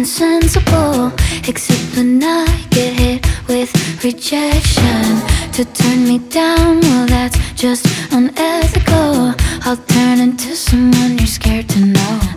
insensible. Except when I get hit with rejection. To turn me down, well, that's just unethical. I'll turn into someone you're scared to know.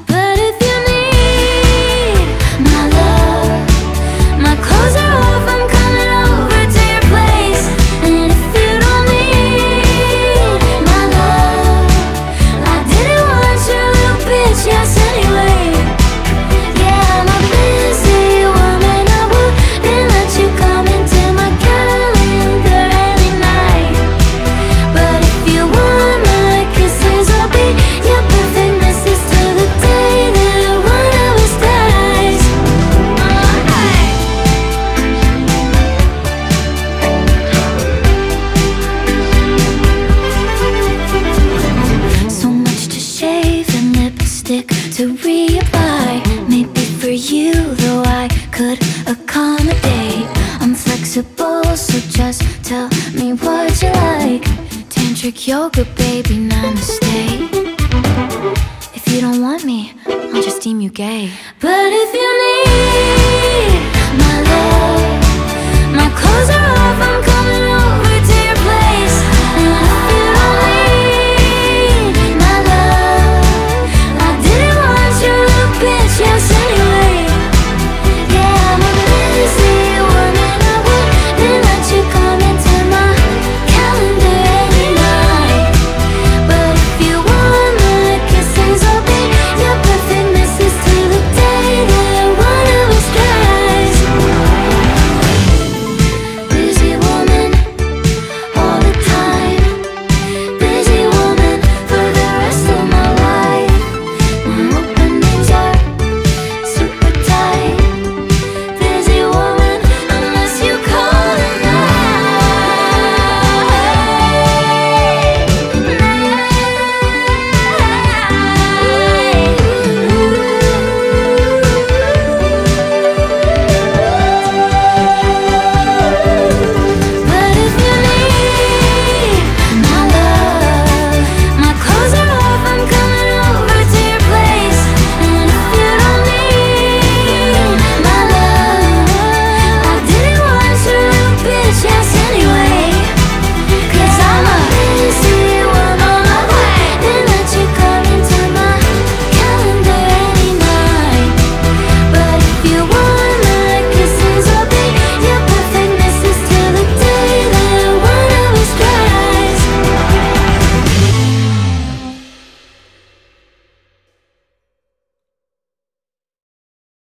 To reapply. Maybe for you, though I could accommodate. I'm flexible, so just tell me what you like. Tantric yoga, baby, namaste. If you don't want me, I'll just deem you gay. But if you